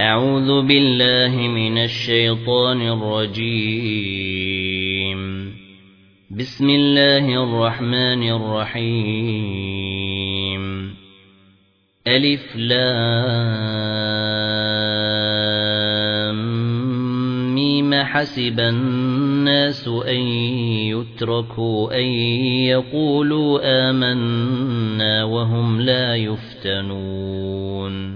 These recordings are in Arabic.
أعوذ بالله من الشيطان الرجيم. بسم الله الرحمن الرحيم. ألف لام ميم. حسب الناس أن يتركوا أن يقولوا آمنا وهم لا يفتنون.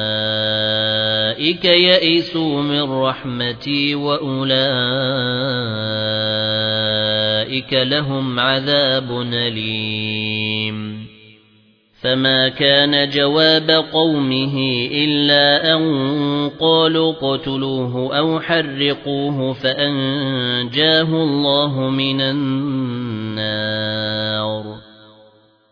يَئِسُوا مِن رَّحْمَتِي وَأُولَئِكَ لَهُمْ عَذَابٌ أَلِيمٌ. فما كان جواب قومه إلا أن قالوا قتلوه أو حرقوه فأنجاه الله من النار.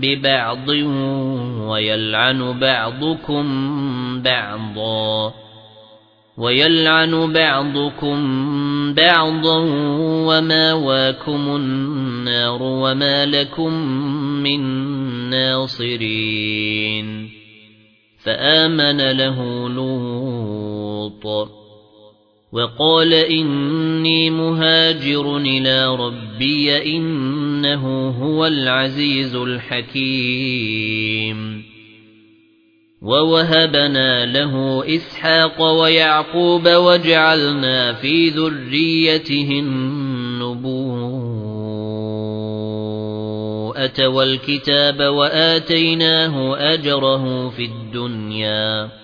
ببعض ويلعن بعضكم بعضا ويلعن بعضكم بعضا وما واكم النار وما لكم من ناصرين فآمن له لوط وقال إني مهاجر إلى ربي إنه هو العزيز الحكيم. وَوَهَبْنَا لَهُ إِسْحَاقَ وَيَعْقُوبَ وَجَعَلْنَا فِي ذُرِّيَّتِهِ النُّبُوَّةَ وَالْكِتَابَ وَآتَيْنَاهُ أَجْرَهُ فِي الدُّنْيَا.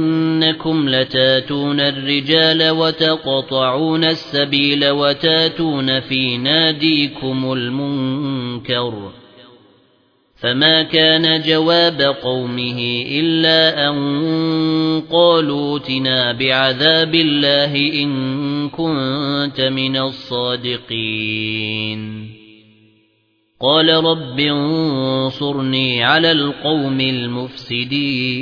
أَئِنَّكُمْ لَتَأْتُونَ الرِّجَالَ وَتَقْطَعُونَ السَّبِيلَ وَتَأْتُونَ فِي نَادِيكُمُ الْمُنكَرَ فما كان جواب قومه إلا أن قالوا تنا بعذاب الله إن كنت من الصادقين قال رب انصرني على القوم المفسدين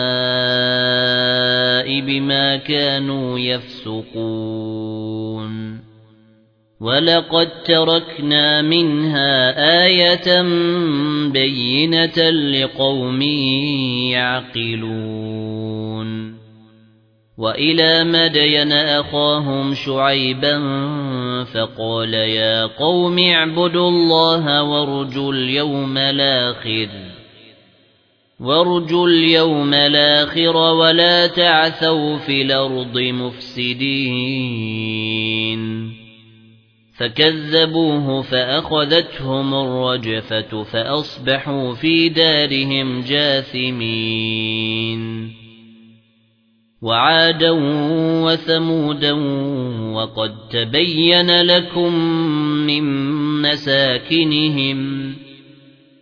بِمَا كَانُوا يَفْسُقُونَ. وَلَقَدْ تَرَكْنَا مِنْهَا آيَةً بَيِّنَةً لِقَوْمٍ يَعْقِلُونَ. وَإِلَى مَدْيَنَ أَخَاهُمْ شُعَيْبًا فَقَالَ يَا قَوْمِ اعْبُدُوا اللَّهَ وَارْجُوا الْيَوْمَ الْآخِرَ. وَارْجُوا الْيَوْمَ الْآخِرَ وَلَا تَعْثَوْا فِي الْأَرْضِ مُفْسِدِينَ فَكَذَّبُوهُ فَأَخَذَتْهُمُ الرَّجْفَةُ فَأَصْبَحُوا فِي دَارِهِمْ جَاثِمِينَ وَعَادًا وَثَمُودًا وَقَدْ تَبَيَّنَ لَكُم مِّن مَّسَاكِنِهِمْ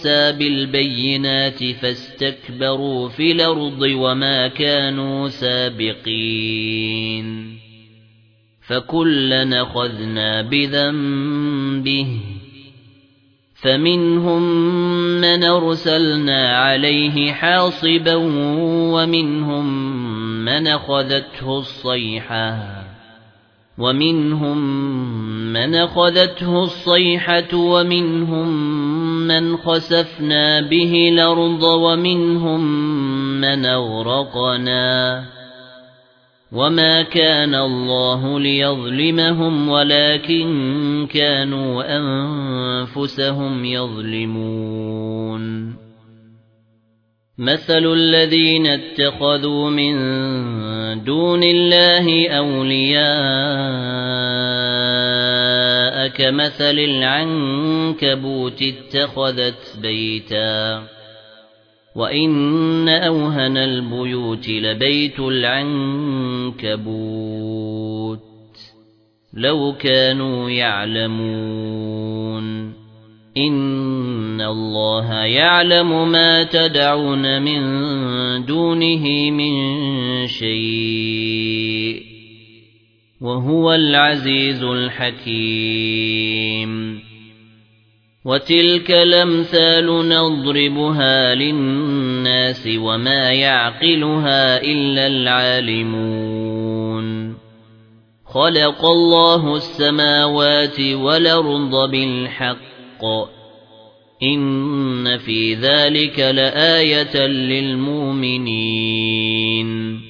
مُوسَى بِالْبَيِّنَاتِ فَاسْتَكْبَرُوا فِي الْأَرْضِ وَمَا كَانُوا سَابِقِينَ. فَكُلًّا أَخَذْنَا بِذَنبِهِ. فَمِنْهُم مَّنْ أَرْسَلْنَا عَلَيْهِ حَاصِبًا وَمِنْهُم مَّنْ أَخَذَتْهُ الصَّيْحَةُ. وَمِنْهُم مَّنْ أَخَذَتْهُ الصَّيْحَةُ وَمِنْهُم مَّنْ خَسَفْنَا بِهِ الْأَرْضَ وَمِنْهُم مَّنْ أَغْرَقْنَا وَمَا كَانَ اللَّهُ لِيَظْلِمَهُمْ وَلَكِن كَانُوا أَنفُسَهُمْ يَظْلِمُونَ مَثَلُ الَّذِينَ اتَّخَذُوا مِن دُونِ اللَّهِ أَوْلِيَاءَ كَمَثَلِ الْعَنكَبُوتِ اتَّخَذَتْ بَيْتًا وَإِنَّ أَوْهَنَ الْبُيُوتِ لَبَيْتُ الْعَنكَبُوتِ لَوْ كَانُوا يَعْلَمُونَ إِنَّ اللَّهَ يَعْلَمُ مَا تَدْعُونَ مِن دُونِهِ مِن شَيْءٍ وَهُوَ الْعَزِيزُ الْحَكِيمُ. وَتِلْكَ الْأَمْثَالُ نَضْرِبُهَا لِلنَّاسِ وَمَا يَعْقِلُهَا إِلَّا الْعَالِمُونَ. خَلَقَ اللَّهُ السَّمَاوَاتِ وَالْأَرْضَ بِالْحَقِّ. إِنَّ فِي ذَلِكَ لَآيَةً لِلْمُؤْمِنِينَ.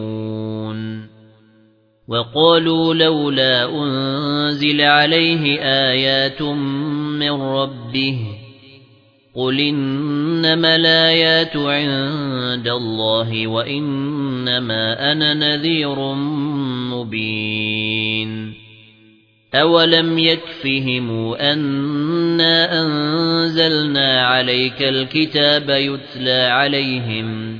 وَقَالُوا لَوْلَا أُنْزِلَ عَلَيْهِ آيَاتٌ مِنْ رَبِّهِ قُلْ إِنَّمَا الْآيَاتُ عِندَ اللَّهِ وَإِنَّمَا أَنَا نَذِيرٌ مُبِينٌ أَوَلَمْ يَكْفِهِمْ أَنَّا أَنزَلْنَا عَلَيْكَ الْكِتَابَ يُتْلَى عَلَيْهِمْ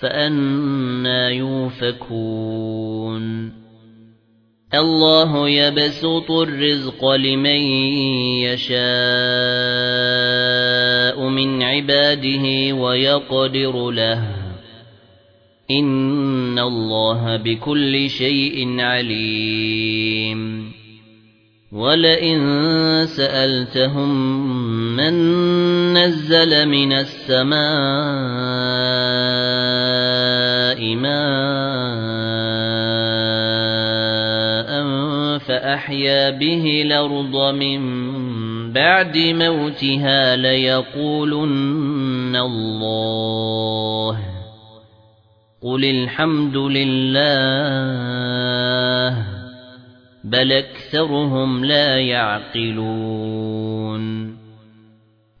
فَأَنَّى يُؤْفَكُونَ الله يبسط الرزق لمن يشاء من عباده ويقدر له. إن الله بكل شيء عليم. ولئن سألتهم من نزل من السماء ماء فأحيا به الأرض من بعد موتها ليقولن الله. قل الحمد لله بل أكثرهم لا يعقلون.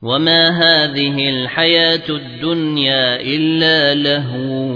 وما هذه الحياة الدنيا إلا لهو.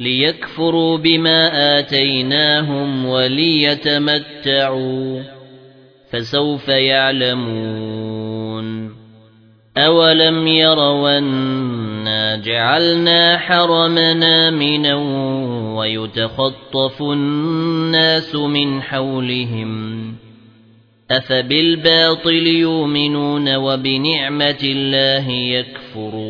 لِيَكْفُرُوا بِمَا آتَيْنَاهُمْ وَلِيَتَمَتَّعُوا فَسَوْفَ يَعْلَمُونَ. أَوَلَمْ يَرَوْا أَنَّا جَعَلْنَا حَرَمًا آمِنًا وَيُتَخَطَّفُ النَّاسُ مِنْ حَوْلِهِمْ أَفَبِالْبَاطِلِ يُؤْمِنُونَ وَبِنِعْمَةِ اللَّهِ يَكْفُرُونَ